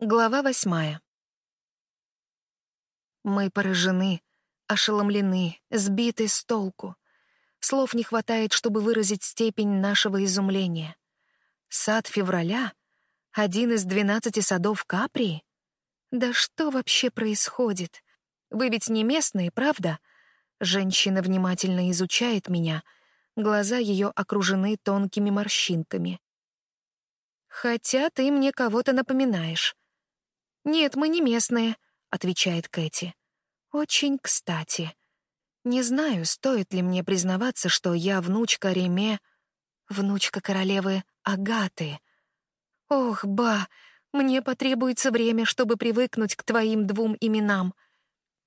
Глава восьмая. Мы поражены, ошеломлены, сбиты с толку. Слов не хватает, чтобы выразить степень нашего изумления. Сад февраля — один из двенадцати садов Каприи? Да что вообще происходит? Вы ведь не местные, правда? Женщина внимательно изучает меня. Глаза ее окружены тонкими морщинками. Хотя ты мне кого-то напоминаешь. «Нет, мы не местные», — отвечает Кэти. «Очень кстати. Не знаю, стоит ли мне признаваться, что я внучка Реме, внучка королевы Агаты. Ох, ба, мне потребуется время, чтобы привыкнуть к твоим двум именам.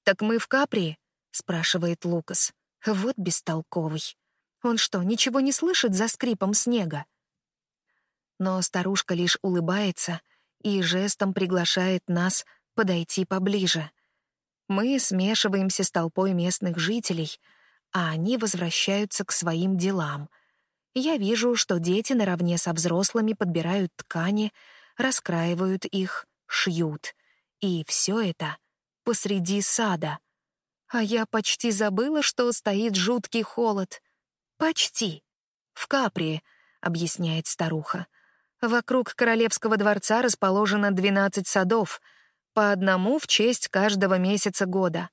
Так мы в Капри?» — спрашивает Лукас. «Вот бестолковый. Он что, ничего не слышит за скрипом снега?» Но старушка лишь улыбается — и жестом приглашает нас подойти поближе. Мы смешиваемся с толпой местных жителей, а они возвращаются к своим делам. Я вижу, что дети наравне со взрослыми подбирают ткани, раскраивают их, шьют. И все это посреди сада. А я почти забыла, что стоит жуткий холод. Почти. В Капри, объясняет старуха. Вокруг королевского дворца расположено 12 садов, по одному в честь каждого месяца года.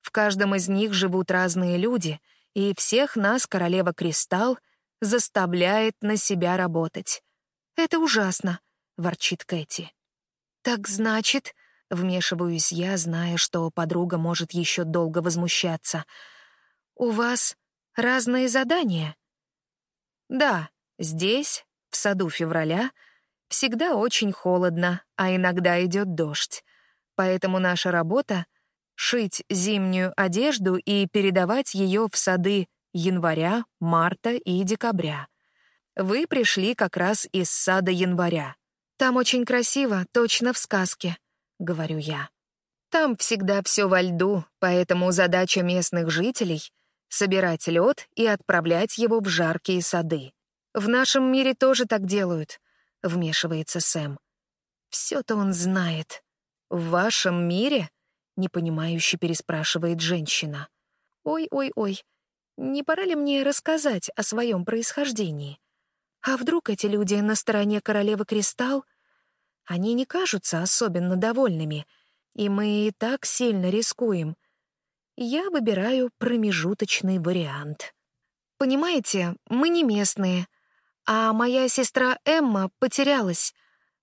В каждом из них живут разные люди, и всех нас королева Кристалл заставляет на себя работать. «Это ужасно», — ворчит Кэти. «Так значит...» — вмешиваюсь я, зная, что подруга может еще долго возмущаться. «У вас разные задания?» «Да, здесь в саду февраля всегда очень холодно, а иногда идет дождь. Поэтому наша работа — шить зимнюю одежду и передавать ее в сады января, марта и декабря. Вы пришли как раз из сада января. Там очень красиво, точно в сказке, — говорю я. Там всегда все во льду, поэтому задача местных жителей — собирать лед и отправлять его в жаркие сады. В нашем мире тоже так делают, вмешивается Сэм. Все-то он знает. В вашем мире? непонимающе переспрашивает женщина. Ой-ой-ой, не пора ли мне рассказать о своем происхождении? А вдруг эти люди на стороне королевы Кристалл? Они не кажутся особенно довольными, и мы и так сильно рискуем. Я выбираю промежуточный вариант. Понимаете, мы не местные, а моя сестра Эмма потерялась.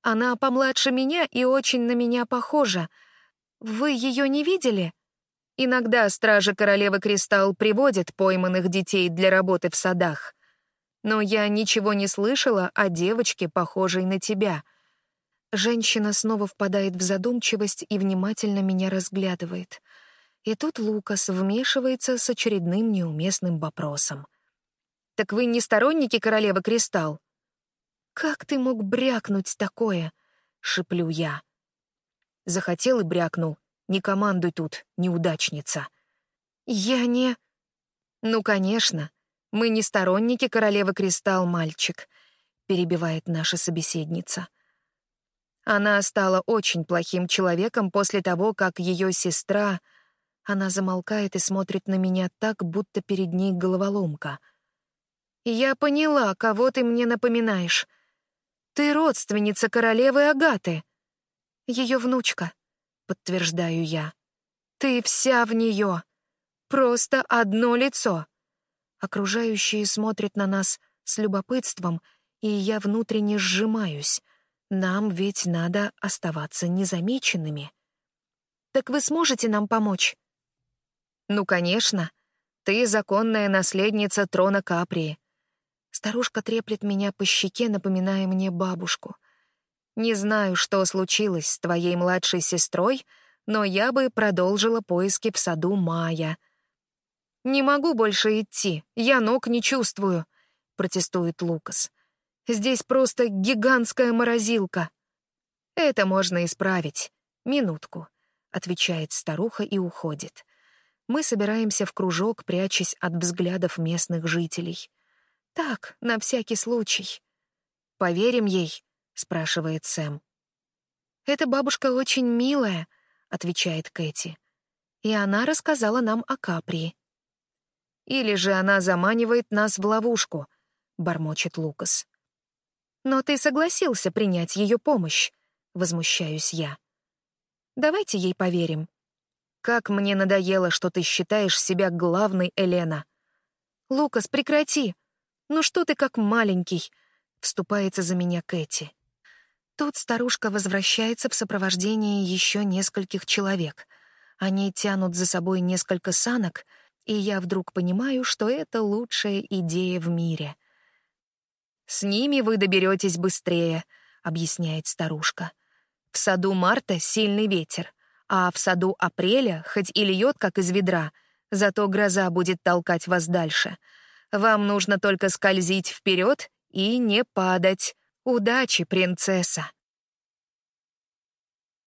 Она помладше меня и очень на меня похожа. Вы ее не видели? Иногда стражи королевы Кристалл приводят пойманных детей для работы в садах. Но я ничего не слышала о девочке, похожей на тебя. Женщина снова впадает в задумчивость и внимательно меня разглядывает. И тут Лукас вмешивается с очередным неуместным вопросом. Так вы не сторонники королевы Кристалл? Как ты мог брякнуть такое? Шиплю я. Захотел и брякнул. Не командуй тут, неудачница. Я не... Ну, конечно. Мы не сторонники королевы Кристалл, мальчик, перебивает наша собеседница. Она стала очень плохим человеком после того, как ее сестра... Она замолкает и смотрит на меня так, будто перед ней головоломка — «Я поняла, кого ты мне напоминаешь. Ты родственница королевы Агаты. Ее внучка», — подтверждаю я. «Ты вся в нее. Просто одно лицо». Окружающие смотрят на нас с любопытством, и я внутренне сжимаюсь. Нам ведь надо оставаться незамеченными. «Так вы сможете нам помочь?» «Ну, конечно. Ты законная наследница трона Каприи. Старушка треплет меня по щеке, напоминая мне бабушку. «Не знаю, что случилось с твоей младшей сестрой, но я бы продолжила поиски в саду Мая». «Не могу больше идти, я ног не чувствую», — протестует Лукас. «Здесь просто гигантская морозилка». «Это можно исправить. Минутку», — отвечает старуха и уходит. Мы собираемся в кружок, прячась от взглядов местных жителей — так, на всякий случай. «Поверим ей?» — спрашивает Сэм. «Эта бабушка очень милая», — отвечает Кэти. «И она рассказала нам о Капри». «Или же она заманивает нас в ловушку», — бормочет Лукас. «Но ты согласился принять ее помощь», — возмущаюсь я. «Давайте ей поверим». «Как мне надоело, что ты считаешь себя главной, Елена». «Лукас, прекрати! Ну что ты как маленький?» — вступается за меня Кэти. Тут старушка возвращается в сопровождении еще нескольких человек. Они тянут за собой несколько санок, и я вдруг понимаю, что это лучшая идея в мире. «С ними вы доберетесь быстрее», — объясняет старушка. «В саду марта сильный ветер, а в саду апреля хоть и льет, как из ведра, зато гроза будет толкать вас дальше. Вам нужно только скользить вперед и не падать. Удачи, принцесса!»